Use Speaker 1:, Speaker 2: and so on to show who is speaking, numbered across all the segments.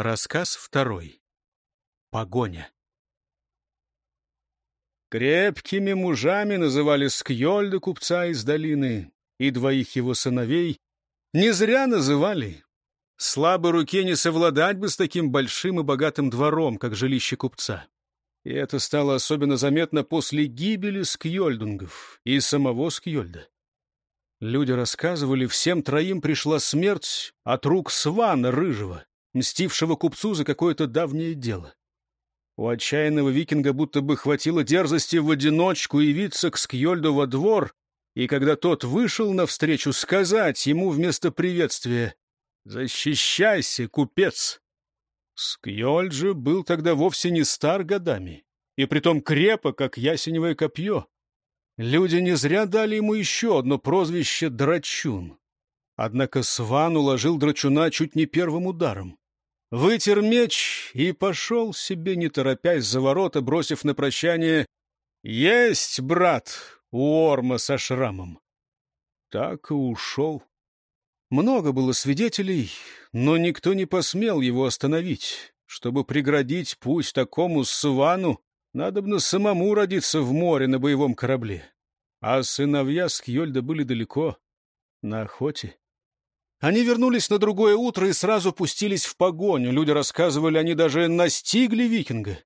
Speaker 1: Рассказ второй. Погоня.
Speaker 2: Крепкими мужами называли Скьольда, купца из долины, и двоих его сыновей. Не зря называли. Слабой руке не совладать бы с таким большим и богатым двором, как жилище купца. И это стало особенно заметно после гибели Скьольдунгов и самого Скьольда. Люди рассказывали, всем троим пришла смерть от рук Свана Рыжего, мстившего купцу за какое-то давнее дело. У отчаянного викинга будто бы хватило дерзости в одиночку явиться к Скьольду во двор, и когда тот вышел навстречу, сказать ему вместо приветствия «Защищайся, купец!» Скьольд же был тогда вовсе не стар годами, и притом крепок, как ясеневое копье. Люди не зря дали ему еще одно прозвище «Драчун». Однако Сван уложил Драчуна чуть не первым ударом. Вытер меч и пошел себе, не торопясь за ворота, бросив на прощание «Есть, брат, у Орма со шрамом». Так и ушел. Много было свидетелей, но никто не посмел его остановить. Чтобы преградить путь такому Свану, Надобно самому родиться в море на боевом корабле. А сыновья Скьольда были далеко, на охоте. Они вернулись на другое утро и сразу пустились в погоню. Люди рассказывали, они даже настигли викинга.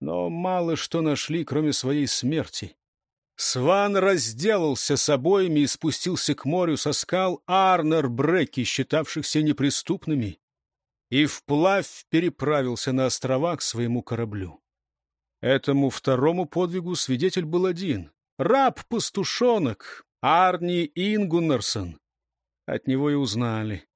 Speaker 2: Но мало что нашли, кроме своей смерти. Сван разделался с обоими и спустился к морю со скал Арнер Бреки, считавшихся неприступными, и вплавь переправился на острова к своему кораблю. Этому второму подвигу свидетель был один — раб-пастушонок Арни Ингуннерсон. От него и узнали.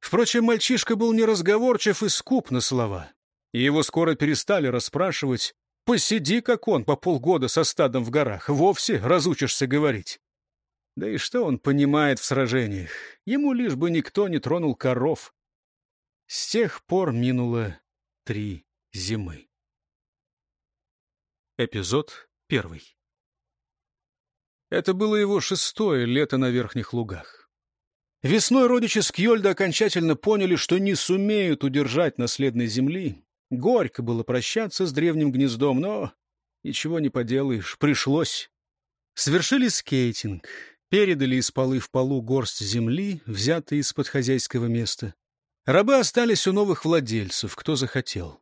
Speaker 2: Впрочем, мальчишка был неразговорчив и скуп на слова. И его скоро перестали расспрашивать. «Посиди, как он, по полгода со стадом в горах, вовсе разучишься говорить». Да и что он понимает в сражениях? Ему лишь бы никто не тронул коров. С тех пор минуло три зимы.
Speaker 1: Эпизод первый.
Speaker 2: Это было его шестое лето на Верхних Лугах. Весной родичи Скьольда окончательно поняли, что не сумеют удержать наследной земли. Горько было прощаться с древним гнездом, но ничего не поделаешь, пришлось. Свершили скейтинг, передали из полы в полу горсть земли, взятые из-под хозяйского места. Рабы остались у новых владельцев, кто захотел.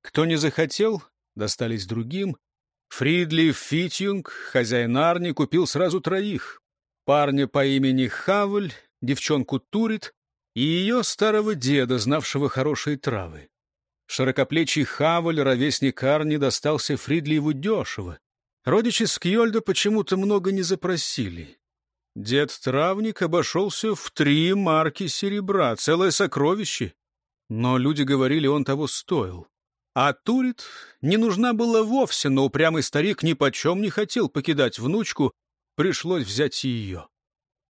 Speaker 2: Кто не захотел, достались другим. Фридли Фитюнг, хозяин Арни, купил сразу троих. Парня по имени Хавль, девчонку Турит и ее старого деда, знавшего хорошие травы. Широкоплечий Хавль, ровесник Арни, достался Фридлиеву дешево. Родичи Скьольда почему-то много не запросили. Дед-травник обошелся в три марки серебра, целое сокровище. Но люди говорили, он того стоил. А Турит не нужна была вовсе, но упрямый старик ни почем не хотел покидать внучку, пришлось взять ее.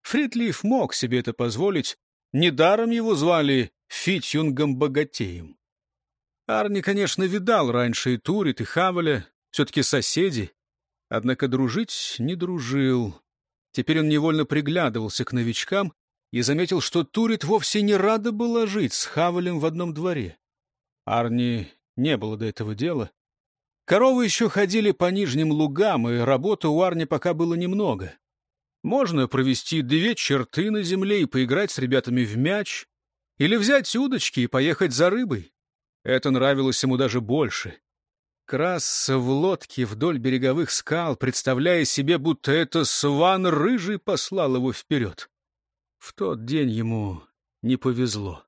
Speaker 2: Фридлиф мог себе это позволить, недаром его звали Фитюнгом-богатеем. Арни, конечно, видал раньше и Турит, и Хавеля, все-таки соседи, однако дружить не дружил. Теперь он невольно приглядывался к новичкам и заметил, что Турит вовсе не рада была жить с Хавелем в одном дворе. Арни не было до этого дела. Коровы еще ходили по нижним лугам, и работы у Арни пока было немного. Можно провести две черты на земле и поиграть с ребятами в мяч, или взять удочки и поехать за рыбой. Это нравилось ему даже больше. Красться в лодке вдоль береговых скал, представляя себе, будто это сван рыжий послал его вперед. В тот день ему не повезло.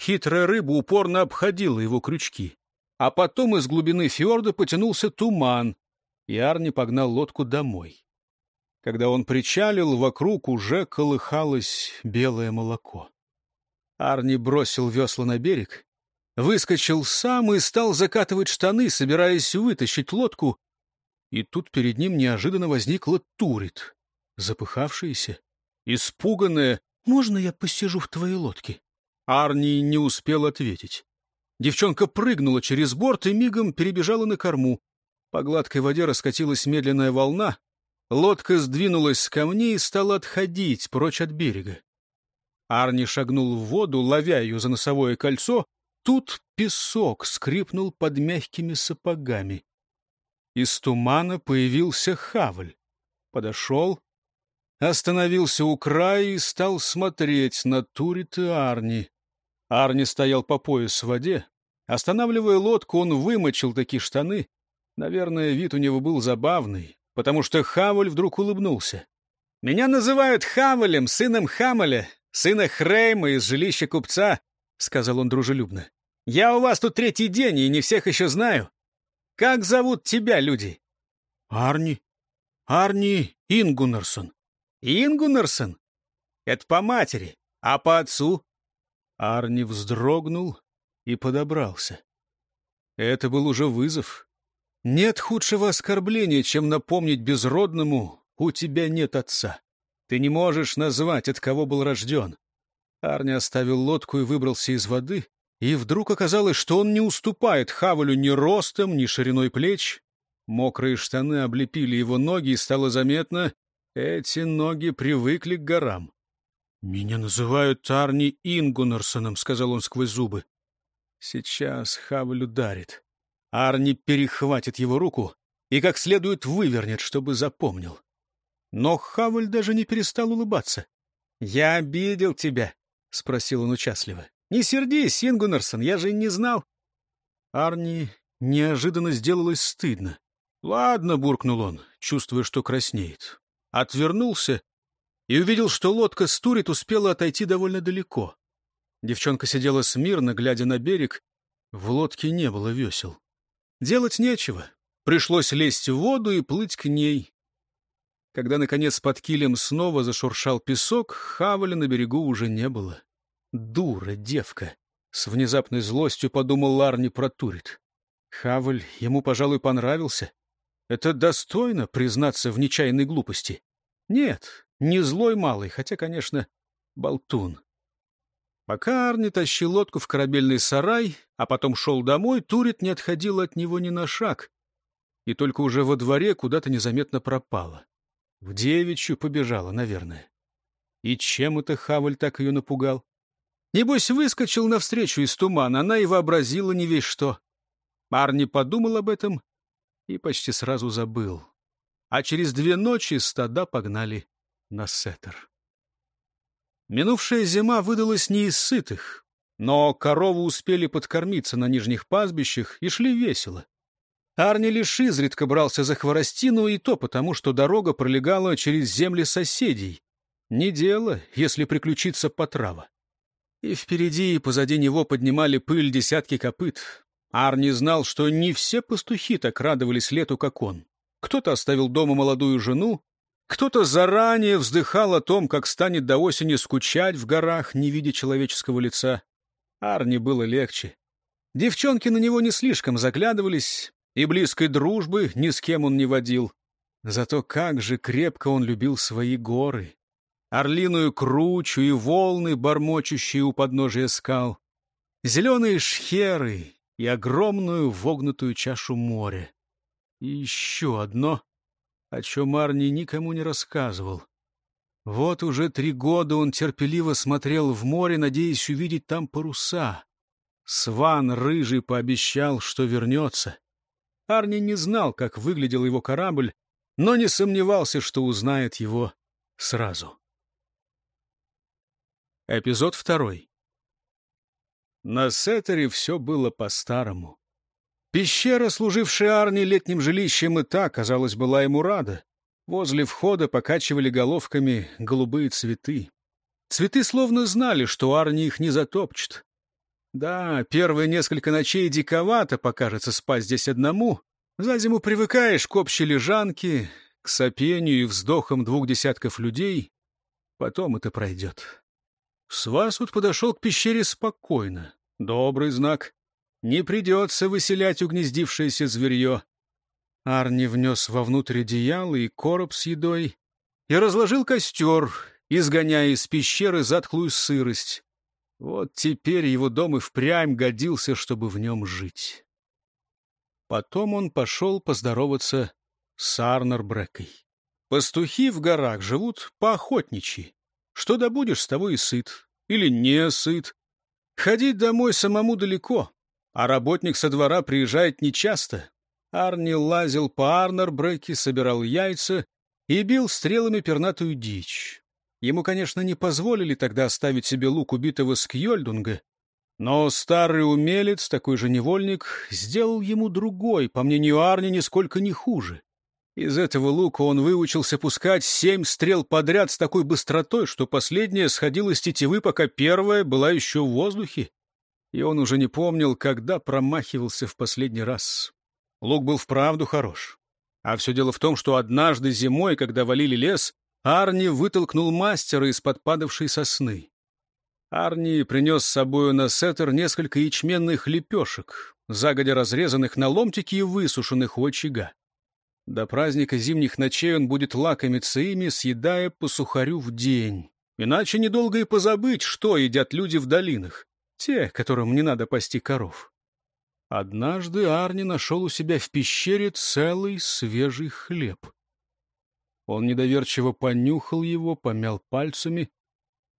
Speaker 2: Хитрая рыба упорно обходила его крючки. А потом из глубины фьорда потянулся туман, и Арни погнал лодку домой. Когда он причалил, вокруг уже колыхалось белое молоко. Арни бросил весла на берег, выскочил сам и стал закатывать штаны, собираясь вытащить лодку. И тут перед ним неожиданно возникла Турит, запыхавшаяся, испуганная. «Можно я посижу в твоей лодке?» Арни не успел ответить. Девчонка прыгнула через борт и мигом перебежала на корму. По гладкой воде раскатилась медленная волна. Лодка сдвинулась с камней и стала отходить прочь от берега. Арни шагнул в воду, ловя ее за носовое кольцо. тут песок скрипнул под мягкими сапогами. Из тумана появился Хавль. Подошел, остановился у края и стал смотреть на Турит и Арни. Арни стоял по пояс в воде. Останавливая лодку, он вымочил такие штаны. Наверное, вид у него был забавный, потому что Хавль вдруг улыбнулся. «Меня называют Хавалем, сыном Хамаля, сына Хрейма из жилища купца», — сказал он дружелюбно. «Я у вас тут третий день и не всех еще знаю. Как зовут тебя, люди?» «Арни. Арни Ингунарсон». «Ингунарсон? Это по матери, а по отцу?» Арни вздрогнул и подобрался. Это был уже вызов. Нет худшего оскорбления, чем напомнить безродному «у тебя нет отца». Ты не можешь назвать, от кого был рожден. Арни оставил лодку и выбрался из воды, и вдруг оказалось, что он не уступает Хавалю ни ростом, ни шириной плеч. Мокрые штаны облепили его ноги, и стало заметно, эти ноги привыкли к горам. «Меня называют Арни Ингунарсоном», — сказал он сквозь зубы. «Сейчас Хаваль ударит. Арни перехватит его руку и как следует вывернет, чтобы запомнил». Но Хаваль даже не перестал улыбаться. «Я обидел тебя», — спросил он участливо. «Не сердись, Ингунарсон, я же не знал». Арни неожиданно сделалось стыдно. «Ладно», — буркнул он, чувствуя, что краснеет. Отвернулся и увидел, что лодка Стурит успела отойти довольно далеко. Девчонка сидела смирно, глядя на берег. В лодке не было весел. Делать нечего. Пришлось лезть в воду и плыть к ней. Когда, наконец, под килем снова зашуршал песок, Хаваля на берегу уже не было. Дура девка! С внезапной злостью подумал Ларни про Турит. Хаваль ему, пожалуй, понравился. Это достойно признаться в нечаянной глупости. Нет, не злой малый, хотя, конечно, болтун. Пока Арни тащил лодку в корабельный сарай, а потом шел домой, Турит не отходил от него ни на шаг. И только уже во дворе куда-то незаметно пропала. В девичью побежала, наверное. И чем это Хаваль так ее напугал? Небось, выскочил навстречу из тумана, она и вообразила не весь что. Арни подумал об этом и почти сразу забыл. А через две ночи стада погнали на сеттер. Минувшая зима выдалась не из сытых, но коровы успели подкормиться на нижних пастбищах и шли весело. Арни лишь изредка брался за хворостину, и то потому, что дорога пролегала через земли соседей. Не дело, если приключиться потрава. И впереди и позади него поднимали пыль десятки копыт. Арни знал, что не все пастухи так радовались лету, как он. Кто-то оставил дома молодую жену, кто-то заранее вздыхал о том, как станет до осени скучать в горах, не видя человеческого лица. Арни было легче. Девчонки на него не слишком заглядывались, и близкой дружбы ни с кем он не водил. Зато как же крепко он любил свои горы. Орлиную кручу и волны, бормочущие у подножия скал. Зеленые шхеры и огромную вогнутую чашу моря. И еще одно, о чем Арни никому не рассказывал. Вот уже три года он терпеливо смотрел в море, надеясь увидеть там паруса. Сван рыжий пообещал, что вернется. Арни не знал, как выглядел его корабль, но не сомневался, что узнает его сразу. Эпизод второй. На Сеттере все было по-старому. Пещера, служившая Арни летним жилищем, и та, казалось, была ему рада. Возле входа покачивали головками голубые цветы. Цветы словно знали, что Арни их не затопчет. Да, первые несколько ночей диковато покажется спать здесь одному. За зиму привыкаешь к общей лежанке, к сопению и вздохам двух десятков людей. Потом это пройдет. Свасут подошел к пещере спокойно. Добрый знак. Не придется выселять угнездившееся зверье. Арни внес вовнутрь одеяло и короб с едой и разложил костер, изгоняя из пещеры затхлую сырость. Вот теперь его дом и впрямь годился, чтобы в нем жить. Потом он пошел поздороваться с Арнер Пастухи в горах живут поохотничьи. Что добудешь, с того и сыт. Или не сыт. Ходить домой самому далеко, а работник со двора приезжает нечасто. Арни лазил по Арнер-бреке, собирал яйца и бил стрелами пернатую дичь. Ему, конечно, не позволили тогда оставить себе лук убитого Скьольдунга, но старый умелец, такой же невольник, сделал ему другой, по мнению Арни, нисколько не хуже. Из этого лука он выучился пускать семь стрел подряд с такой быстротой, что последняя сходила с тетивы, пока первая была еще в воздухе. И он уже не помнил, когда промахивался в последний раз. Лук был вправду хорош. А все дело в том, что однажды зимой, когда валили лес, Арни вытолкнул мастера из-под падавшей сосны. Арни принес с собою на сеттер несколько ячменных лепешек, загодя разрезанных на ломтики и высушенных у очага. До праздника зимних ночей он будет лакомиться ими, съедая по сухарю в день. Иначе недолго и позабыть, что едят люди в долинах, те, которым не надо пасти коров. Однажды Арни нашел у себя в пещере целый свежий хлеб. Он недоверчиво понюхал его, помял пальцами,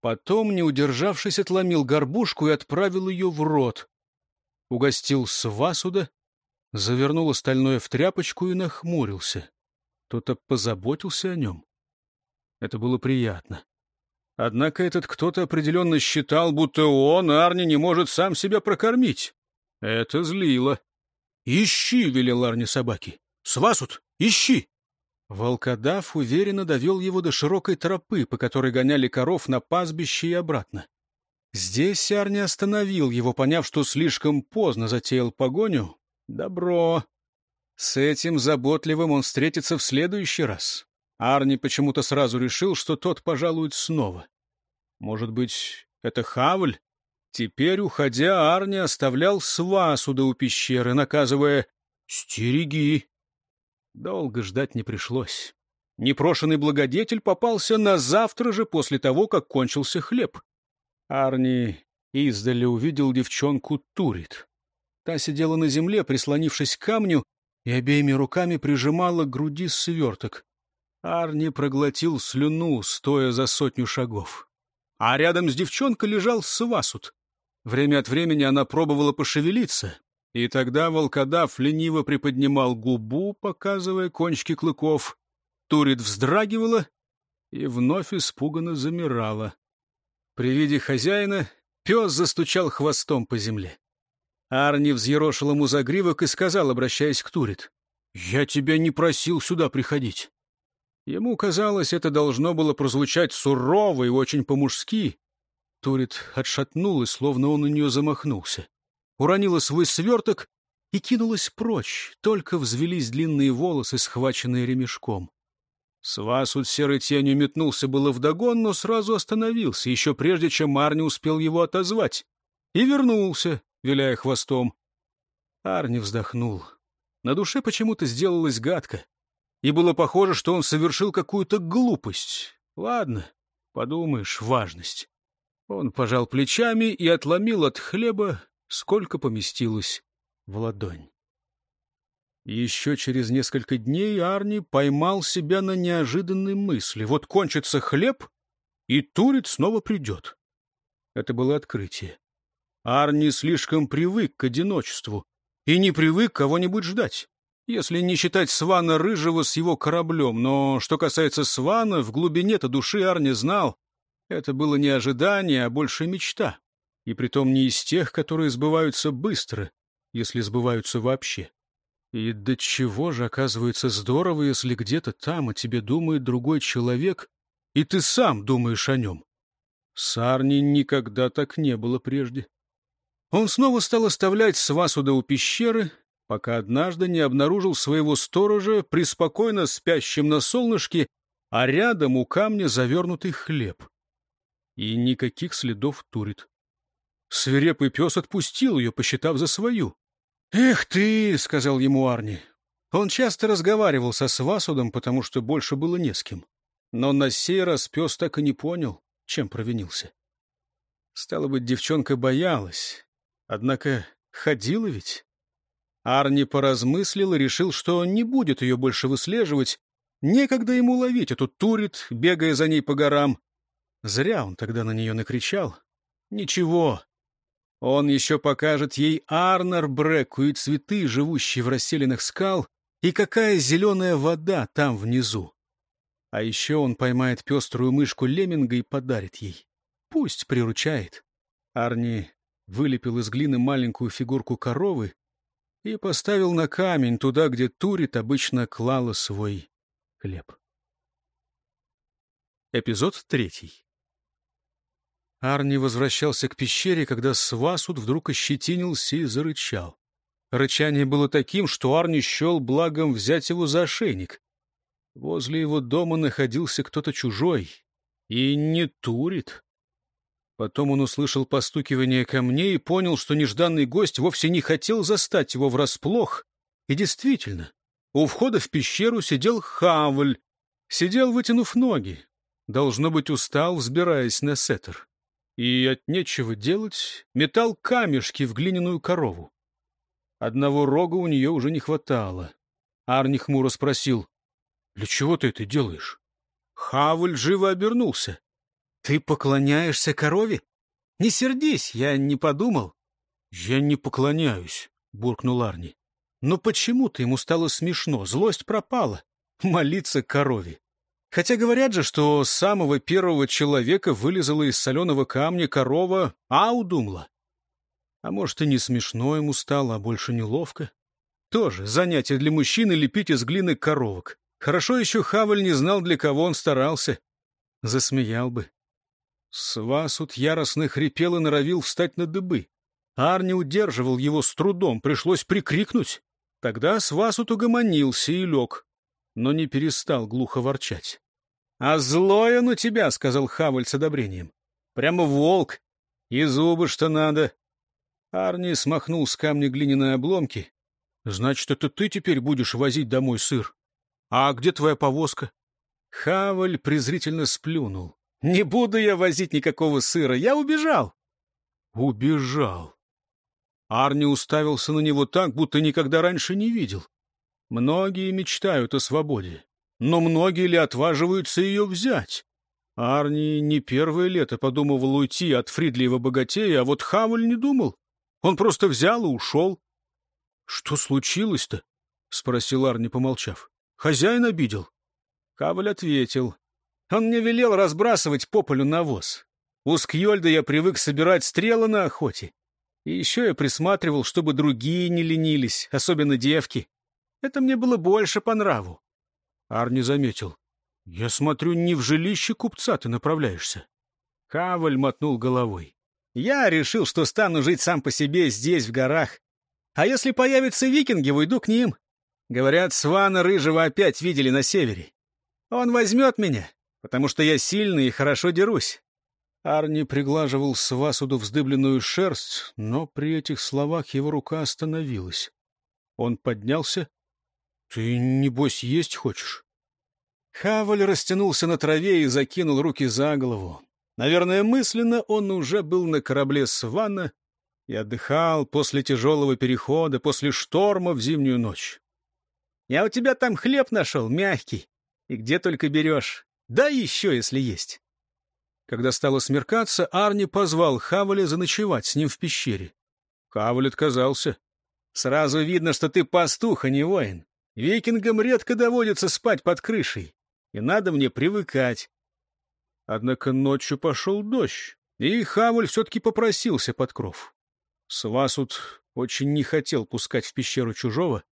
Speaker 2: потом, не удержавшись, отломил горбушку и отправил ее в рот. Угостил свасуда, завернул остальное в тряпочку и нахмурился. Кто-то позаботился о нем. Это было приятно. Однако этот кто-то определенно считал, будто он, Арни, не может сам себя прокормить. Это злило. «Ищи!» — велел Арни собаки. «Свасут! Ищи!» Волкодав уверенно довел его до широкой тропы, по которой гоняли коров на пастбище и обратно. Здесь Арни остановил его, поняв, что слишком поздно затеял погоню, Добро. С этим заботливым он встретится в следующий раз. Арни почему-то сразу решил, что тот пожалует снова. Может быть, это Хавль? Теперь, уходя, Арни оставлял свасуда у пещеры, наказывая «Стереги!». Долго ждать не пришлось. Непрошенный благодетель попался на завтра же после того, как кончился хлеб. Арни издали увидел девчонку Турит. Та сидела на земле, прислонившись к камню, и обеими руками прижимала к груди сверток. Арни проглотил слюну, стоя за сотню шагов. А рядом с девчонкой лежал свасут. Время от времени она пробовала пошевелиться, и тогда волкодав лениво приподнимал губу, показывая кончики клыков. Турит вздрагивала и вновь испуганно замирала. При виде хозяина пес застучал хвостом по земле. Арни взъерошил ему загривок и сказал, обращаясь к Турит, «Я тебя не просил сюда приходить». Ему казалось, это должно было прозвучать сурово и очень по-мужски. Турит отшатнулась, словно он на нее замахнулся. Уронила свой сверток и кинулась прочь, только взвелись длинные волосы, схваченные ремешком. Свасут серой тенью метнулся было вдогон, но сразу остановился, еще прежде, чем Арни успел его отозвать. И вернулся, виляя хвостом. Арни вздохнул. На душе почему-то сделалось гадко. И было похоже, что он совершил какую-то глупость. Ладно, подумаешь, важность. Он пожал плечами и отломил от хлеба, сколько поместилось в ладонь. Еще через несколько дней Арни поймал себя на неожиданной мысли. Вот кончится хлеб, и Турит снова придет. Это было открытие. Арни слишком привык к одиночеству и не привык кого-нибудь ждать, если не считать Свана Рыжего с его кораблем. Но что касается Свана, в глубине-то души Арни знал, это было не ожидание, а больше мечта, и притом не из тех, которые сбываются быстро, если сбываются вообще. И до чего же, оказывается, здорово, если где-то там о тебе думает другой человек, и ты сам думаешь о нем. С Арни никогда так не было прежде. Он снова стал оставлять свасуда у пещеры, пока однажды не обнаружил своего сторожа, преспокойно спящим на солнышке, а рядом у камня завернутый хлеб. И никаких следов турит. Свирепый пес отпустил ее, посчитав за свою. «Эх ты!» — сказал ему Арни. Он часто разговаривал со Свасудом, потому что больше было не с кем. Но на сей раз пес так и не понял, чем провинился. Стало быть, девчонка боялась, Однако ходила ведь. Арни поразмыслил и решил, что не будет ее больше выслеживать. Некогда ему ловить эту турит, бегая за ней по горам. Зря он тогда на нее накричал. Ничего. Он еще покажет ей Арнер Бреку и цветы, живущие в расселенных скал, и какая зеленая вода там внизу. А еще он поймает пеструю мышку лемминга и подарит ей. Пусть приручает. Арни вылепил из глины маленькую фигурку коровы и поставил на камень туда, где Турит обычно клала свой хлеб. Эпизод третий. Арни возвращался к пещере, когда Свасуд вдруг ощетинился и зарычал. Рычание было таким, что Арни счел благом взять его за ошейник. Возле его дома находился кто-то чужой. И не Турит. Потом он услышал постукивание камней и понял, что нежданный гость вовсе не хотел застать его врасплох. И действительно, у входа в пещеру сидел Хавль. Сидел, вытянув ноги. Должно быть, устал, взбираясь на сеттер. И от нечего делать метал камешки в глиняную корову. Одного рога у нее уже не хватало. Арни хмуро спросил, «Для чего ты это делаешь?» Хавль живо обернулся. «Ты поклоняешься корове? Не сердись, я не подумал». «Я не поклоняюсь», — буркнул Арни. «Но почему-то ему стало смешно, злость пропала. Молиться корове. Хотя говорят же, что с самого первого человека вылезала из соленого камня корова Аудумла. А может, и не смешно ему стало, а больше неловко. Тоже занятие для мужчины лепить из глины коровок. Хорошо еще Хаваль не знал, для кого он старался. Засмеял бы. Свасут яростно хрипел и норовил встать на дыбы. Арни удерживал его с трудом, пришлось прикрикнуть. Тогда Свасут угомонился и лег, но не перестал глухо ворчать. — А злой он у тебя, — сказал Хаваль с одобрением. — Прямо волк. И зубы что надо. Арни смахнул с камня глиняные обломки. — Значит, это ты теперь будешь возить домой сыр? А где твоя повозка? Хаваль презрительно сплюнул. Не буду я возить никакого сыра, я убежал. Убежал. Арни уставился на него так, будто никогда раньше не видел. Многие мечтают о свободе, но многие ли отваживаются ее взять? Арни не первое лето подумывал уйти от Фридлиева богатея, а вот Хаваль не думал. Он просто взял и ушел. — Что случилось-то? — спросил Арни, помолчав. Хозяин обидел. Каваль ответил. Он мне велел разбрасывать по полю навоз. У Скьольда я привык собирать стрелы на охоте. И еще я присматривал, чтобы другие не ленились, особенно девки. Это мне было больше по нраву. Арни заметил. «Я смотрю, не в жилище купца ты направляешься». Каваль мотнул головой. «Я решил, что стану жить сам по себе здесь, в горах. А если появятся викинги, уйду к ним. Говорят, Свана Рыжего опять видели на севере. Он возьмет меня, потому что я сильный и хорошо дерусь. Арни приглаживал Свасуду вздыбленную шерсть, но при этих словах его рука остановилась. Он поднялся. — Ты, небось, есть хочешь? Хаваль растянулся на траве и закинул руки за голову. Наверное, мысленно он уже был на корабле Свана и отдыхал после тяжелого перехода, после шторма в зимнюю ночь. Я у тебя там хлеб нашел, мягкий. И где только берешь. Да еще, если есть. Когда стало смеркаться, Арни позвал Хаваля заночевать с ним в пещере. Хаваль отказался. Сразу видно, что ты пастух, а не воин. Викингам редко доводится спать под крышей, и надо мне привыкать. Однако ночью пошел дождь, и Хаваль все-таки попросился под кров. Свасут очень не хотел пускать в пещеру чужого,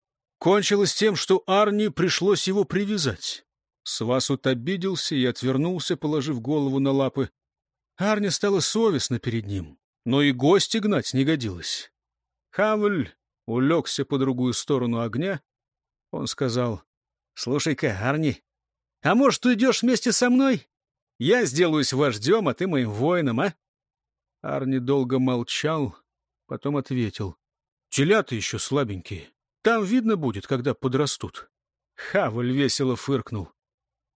Speaker 2: Кончилось тем, что Арни пришлось его привязать. Свасут обиделся и отвернулся, положив голову на лапы. Арни стало совестно перед ним, но и гости гнать не годилось. Хавль улегся по другую сторону огня. Он сказал, — Слушай-ка, Арни, а может, уйдешь вместе со мной? Я сделаюсь вождем, а ты моим воином, а? Арни долго молчал, потом ответил, — Телята еще слабенькие. Там видно будет, когда подрастут. Хавль весело фыркнул.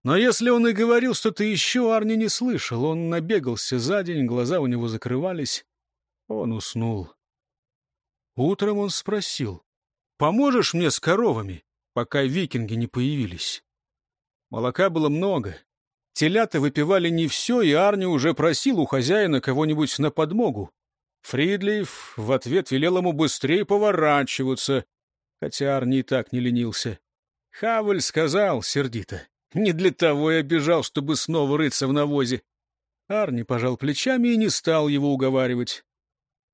Speaker 2: Но если он и говорил что-то еще, Арни не слышал. Он набегался за день, глаза у него закрывались. Он уснул. Утром он спросил, «Поможешь мне с коровами, пока викинги не появились?» Молока было много. Телята выпивали не все, и Арни уже просил у хозяина кого-нибудь на подмогу. Фридлиев в ответ велел ему быстрее поворачиваться, хотя Арни и так не ленился. Хавель сказал сердито. «Не для того я бежал, чтобы снова рыться в навозе». Арни пожал плечами и не стал его уговаривать.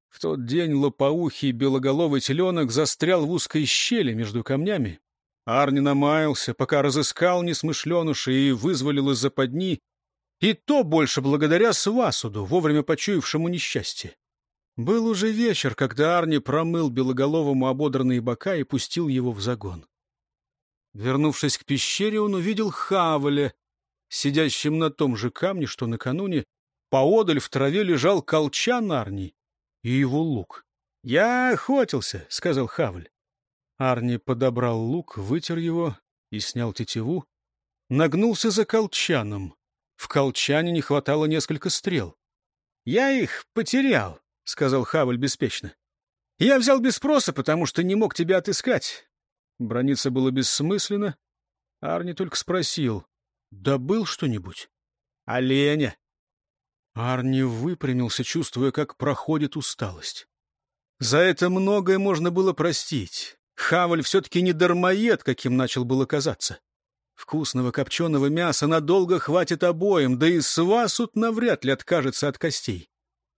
Speaker 2: В тот день лопоухий белоголовый теленок застрял в узкой щели между камнями. Арни намаялся, пока разыскал несмышленыша и вызволил из западни, и то больше благодаря Свасуду, вовремя почуявшему несчастье. Был уже вечер, когда Арни промыл белоголовому ободранные бока и пустил его в загон. Вернувшись к пещере, он увидел Хаваля, сидящим на том же камне, что накануне. Поодаль в траве лежал колчан Арни и его лук. — Я охотился, — сказал Хавль. Арни подобрал лук, вытер его и снял тетиву. Нагнулся за колчаном. В колчане не хватало несколько стрел. — Я их потерял, — сказал Хавль беспечно. — Я взял без спроса, потому что не мог тебя отыскать. Брониться было бессмысленно. Арни только спросил, добыл что-нибудь? — Оленя. Арни выпрямился, чувствуя, как проходит усталость. За это многое можно было простить. Хаваль все-таки не дармоед, каким начал было казаться. Вкусного копченого мяса надолго хватит обоим, да и Свасут навряд ли откажется от костей.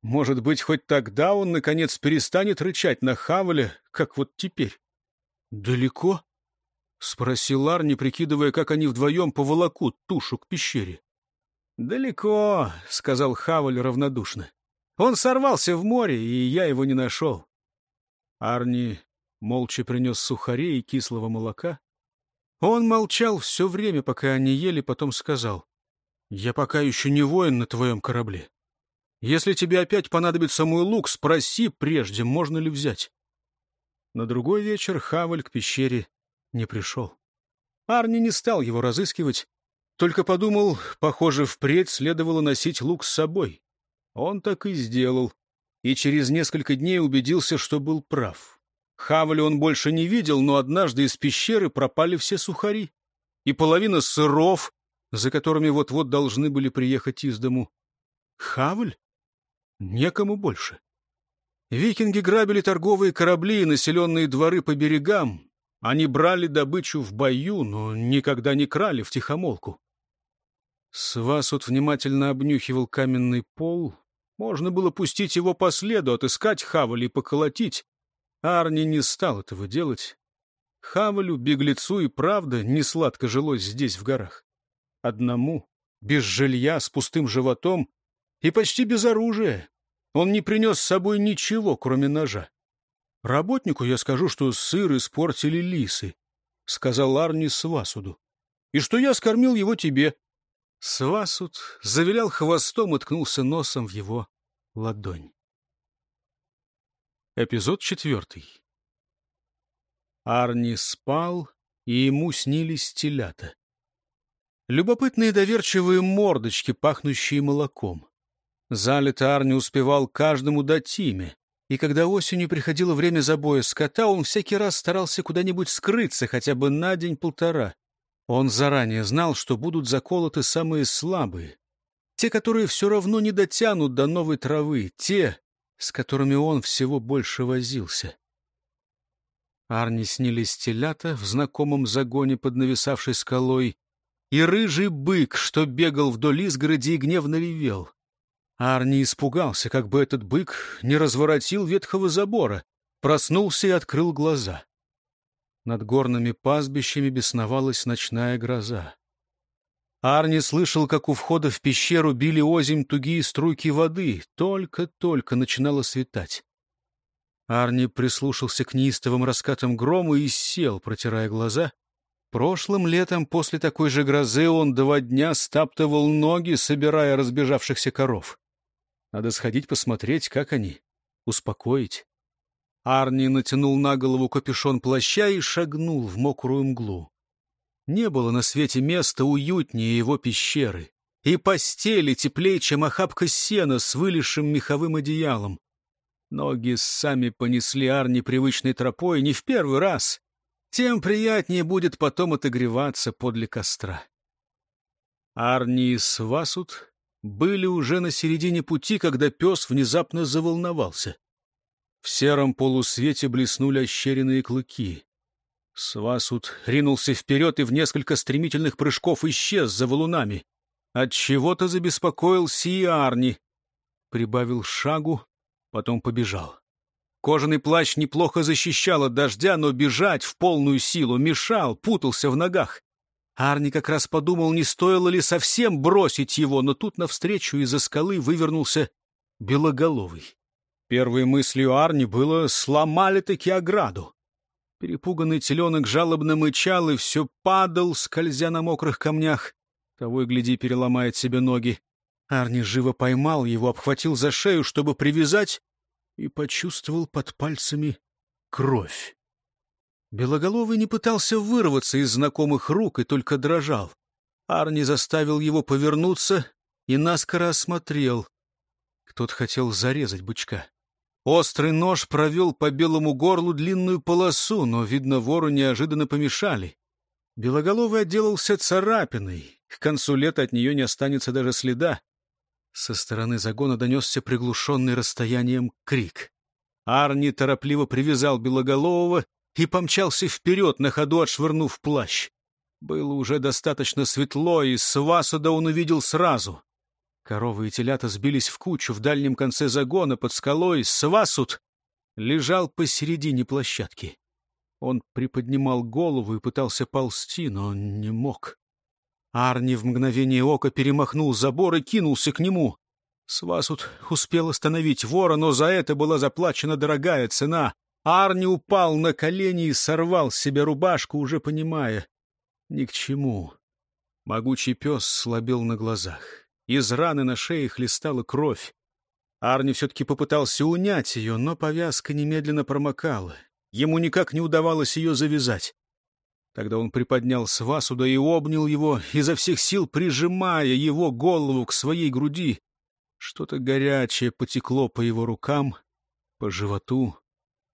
Speaker 2: Может быть, хоть тогда он, наконец, перестанет рычать на Хавале, как вот теперь. «Далеко?» — спросил Арни, прикидывая, как они вдвоем поволокут тушу к пещере. «Далеко», — сказал Хаваль равнодушно. «Он сорвался в море, и я его не нашел». Арни молча принес сухарей и кислого молока. Он молчал все время, пока они ели, потом сказал. «Я пока еще не воин на твоем корабле. Если тебе опять понадобится мой лук, спроси прежде, можно ли взять». На другой вечер Хаваль к пещере не пришел. Арни не стал его разыскивать, только подумал, похоже, впредь следовало носить лук с собой. Он так и сделал, и через несколько дней убедился, что был прав. Хавали он больше не видел, но однажды из пещеры пропали все сухари и половина сыров, за которыми вот-вот должны были приехать из дому. Хавль? Некому больше. Викинги грабили торговые корабли и населенные дворы по берегам. Они брали добычу в бою, но никогда не крали в тихомолку. Свасут внимательно обнюхивал каменный пол. Можно было пустить его по следу, отыскать Хавали и поколотить. Арни не стал этого делать. Хавалю, беглецу и правда не сладко жилось здесь, в горах. Одному, без жилья, с пустым животом и почти без оружия. Он не принес с собой ничего, кроме ножа. Работнику я скажу, что сыр испортили лисы, — сказал Арни Свасуду, — и что я скормил его тебе. Свасуд завилял хвостом и ткнулся носом в его ладонь. Эпизод четвертый. Арни спал, и ему снились телята. Любопытные доверчивые мордочки, пахнущие молоком. Залито Арни успевал каждому дать имя, и когда осенью приходило время забоя скота, он всякий раз старался куда-нибудь скрыться хотя бы на день-полтора. Он заранее знал, что будут заколоты самые слабые, те, которые все равно не дотянут до новой травы, те, с которыми он всего больше возился. Арни снились телята в знакомом загоне под нависавшей скалой и рыжий бык, что бегал вдоль изгороди и гневно ревел. Арни испугался, как бы этот бык не разворотил ветхого забора, проснулся и открыл глаза. Над горными пастбищами бесновалась ночная гроза. Арни слышал, как у входа в пещеру били озимь тугие струйки воды. Только-только начинало светать. Арни прислушался к неистовым раскатам грома и сел, протирая глаза. Прошлым летом после такой же грозы он два дня стаптывал ноги, собирая разбежавшихся коров. Надо сходить посмотреть, как они, успокоить. Арни натянул на голову капюшон плаща и шагнул в мокрую мглу. Не было на свете места уютнее его пещеры. И постели теплее, чем охапка сена с вылезшим меховым одеялом. Ноги сами понесли Арни привычной тропой не в первый раз. Тем приятнее будет потом отогреваться подле костра. Арни и Свасут были уже на середине пути, когда пес внезапно заволновался. В сером полусвете блеснули ощеренные клыки. Свасут ринулся вперед и в несколько стремительных прыжков исчез за валунами. От чего то забеспокоился и Арни. Прибавил шагу, потом побежал. Кожаный плащ неплохо защищал от дождя, но бежать в полную силу мешал, путался в ногах. Арни как раз подумал, не стоило ли совсем бросить его, но тут навстречу из-за скалы вывернулся белоголовый. Первой мыслью Арни было «сломали-таки ограду». Перепуганный теленок жалобно мычал и все падал, скользя на мокрых камнях. Того и гляди, переломает себе ноги. Арни живо поймал его, обхватил за шею, чтобы привязать, и почувствовал под пальцами кровь. Белоголовый не пытался вырваться из знакомых рук и только дрожал. Арни заставил его повернуться и наскоро осмотрел. Кто-то хотел зарезать бычка. Острый нож провел по белому горлу длинную полосу, но, видно, вору неожиданно помешали. Белоголовый отделался царапиной. К концу лета от нее не останется даже следа. Со стороны загона донесся приглушенный расстоянием крик. Арни торопливо привязал Белоголового и помчался вперед, на ходу отшвырнув плащ. Было уже достаточно светло, и Свасуда он увидел сразу. Коровы и телята сбились в кучу в дальнем конце загона под скалой. Свасут лежал посередине площадки. Он приподнимал голову и пытался ползти, но не мог. Арни в мгновение ока перемахнул забор и кинулся к нему. Свасут успел остановить вора, но за это была заплачена дорогая цена. Арни упал на колени и сорвал с себя рубашку, уже понимая — ни к чему. Могучий пес слабел на глазах. Из раны на шее хлестала кровь. Арни все-таки попытался унять ее, но повязка немедленно промокала. Ему никак не удавалось ее завязать. Тогда он приподнял Свасуда и обнял его, изо всех сил прижимая его голову к своей груди. Что-то горячее потекло по его рукам, по животу.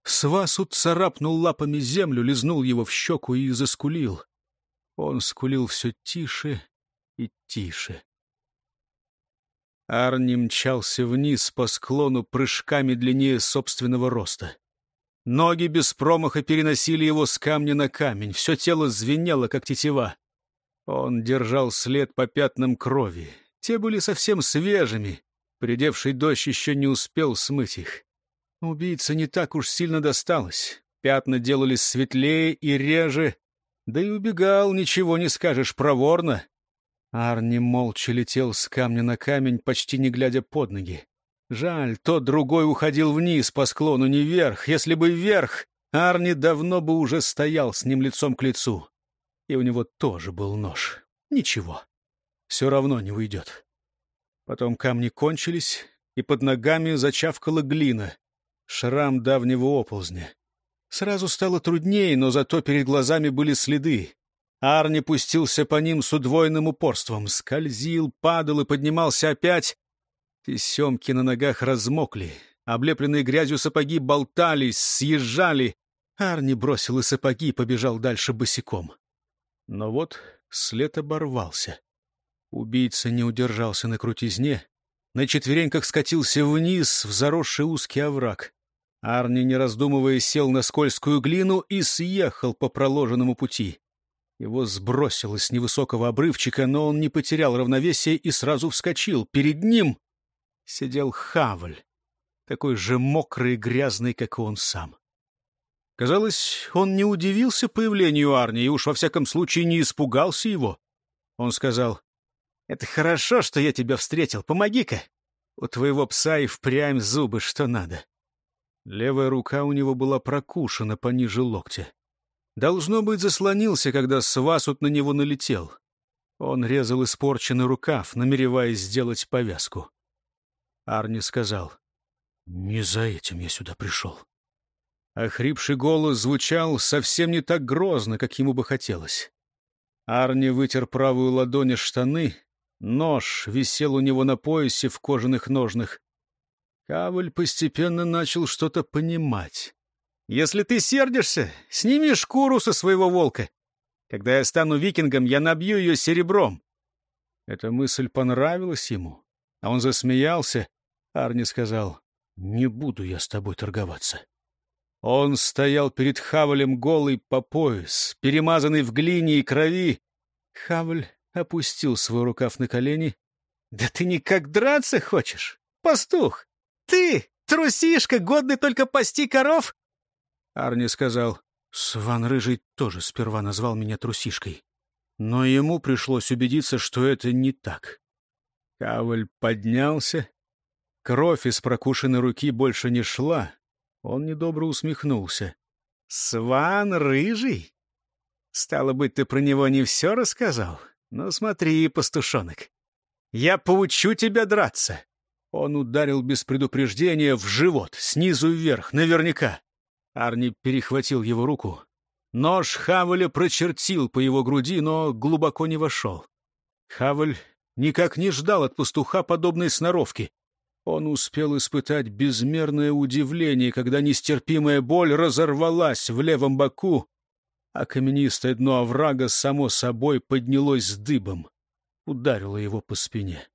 Speaker 2: Свасуд царапнул лапами землю, лизнул его в щеку и заскулил. Он скулил все тише и тише. Арни мчался вниз по склону прыжками длиннее собственного роста. Ноги без промаха переносили его с камня на камень, все тело звенело, как тетива. Он держал след по пятнам крови. Те были совсем свежими. Придевший дождь еще не успел смыть их. Убийце не так уж сильно досталось. Пятна делались светлее и реже. Да и убегал, ничего не скажешь, проворно. Арни молча летел с камня на камень, почти не глядя под ноги. Жаль, тот другой уходил вниз по склону, не вверх. Если бы вверх, Арни давно бы уже стоял с ним лицом к лицу. И у него тоже был нож. Ничего, все равно не уйдет. Потом камни кончились, и под ногами зачавкала глина. Шрам давнего оползня. Сразу стало труднее, но зато перед глазами были следы. Арни пустился по ним с удвоенным упорством, скользил, падал и поднимался опять. Тесемки на ногах размокли, облепленные грязью сапоги болтались, съезжали. Арни бросил и сапоги и побежал дальше босиком. Но вот след оборвался. Убийца не удержался на крутизне, на четвереньках скатился вниз в заросший узкий овраг. Арни, не раздумывая, сел на скользкую глину и съехал по проложенному пути. Его сбросило с невысокого обрывчика, но он не потерял равновесие и сразу вскочил. Перед ним сидел Хавль, такой же мокрый и грязный, как и он сам. Казалось, он не удивился появлению Арни и уж во всяком случае не испугался его. Он сказал, «Это хорошо, что я тебя встретил. Помоги-ка. У твоего пса и впрямь зубы что надо». Левая рука у него была прокушена пониже локтя. Должно быть, заслонился, когда Свасут на него налетел. Он резал испорченный рукав, намереваясь сделать повязку. Арни сказал, «Не за этим я сюда пришел». Охрипший голос звучал совсем не так грозно, как ему бы хотелось. Арни вытер правую ладонь штаны, нож висел у него на поясе в кожаных ножнах. Каваль постепенно начал что-то понимать. Если ты сердишься, сними шкуру со своего волка. Когда я стану викингом, я набью ее серебром. Эта мысль понравилась ему, а он засмеялся. Арни сказал, Не буду я с тобой торговаться. Он стоял перед Хавалем голый по пояс, перемазанный в глине и крови. Хаваль опустил свой рукав на колени. — Да ты никак драться хочешь, пастух? Ты, трусишка, годный только пасти коров? Арни сказал, Сван Рыжий тоже сперва назвал меня трусишкой. Но ему пришлось убедиться, что это не так. Каваль поднялся. Кровь из прокушенной руки больше не шла. Он недобро усмехнулся. «Сван Рыжий? Стало быть, ты про него не все рассказал? Ну смотри, пастушонок, я поучу тебя драться!» Он ударил без предупреждения в живот, снизу вверх, наверняка. Арни перехватил его руку. Нож Хаваля прочертил по его груди, но глубоко не вошел. Хаваль никак не ждал от пастуха подобной сноровки. Он успел испытать безмерное удивление, когда нестерпимая боль разорвалась в левом боку, а каменистое дно оврага само собой поднялось с дыбом, ударило его по спине.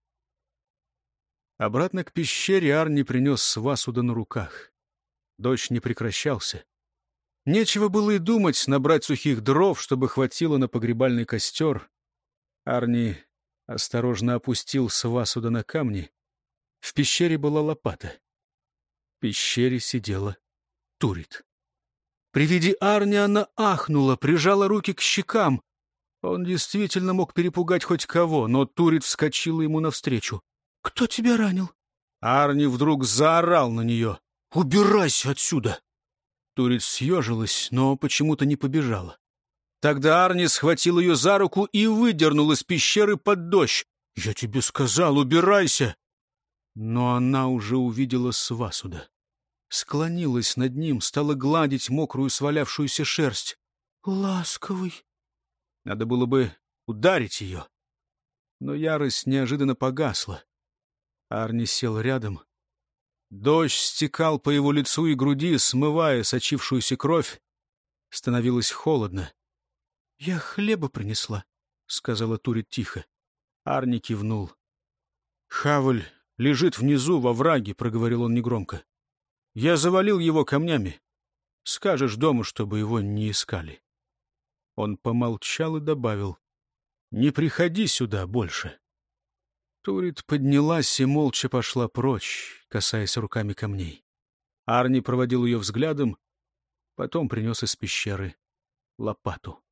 Speaker 2: Обратно к пещере Арни принес Свасуда на руках. Дождь не прекращался. Нечего было и думать набрать сухих дров, чтобы хватило на погребальный костер. Арни осторожно опустил Свасуда на камни. В пещере была лопата. В пещере сидела Турит. При виде Арни она ахнула, прижала руки к щекам. Он действительно мог перепугать хоть кого, но Турит вскочила ему навстречу. — Кто тебя ранил? Арни вдруг заорал на нее. «Убирайся отсюда!» Турец съежилась, но почему-то не побежала. Тогда Арни схватил ее за руку и выдернул из пещеры под дождь. «Я тебе сказал, убирайся!» Но она уже увидела Свасуда. Склонилась над ним, стала гладить мокрую свалявшуюся шерсть. «Ласковый!» Надо было бы ударить ее. Но ярость неожиданно погасла. Арни сел рядом, Дождь стекал по его лицу и груди, смывая сочившуюся кровь. Становилось холодно. — Я хлеба принесла, — сказала Турит тихо. Арни кивнул. — Хаваль лежит внизу во враге, — проговорил он негромко. — Я завалил его камнями. Скажешь дому, чтобы его не искали. Он помолчал и добавил. — Не приходи сюда больше. Турит поднялась и молча пошла прочь, касаясь руками камней. Арни проводил ее взглядом, потом принес из пещеры лопату.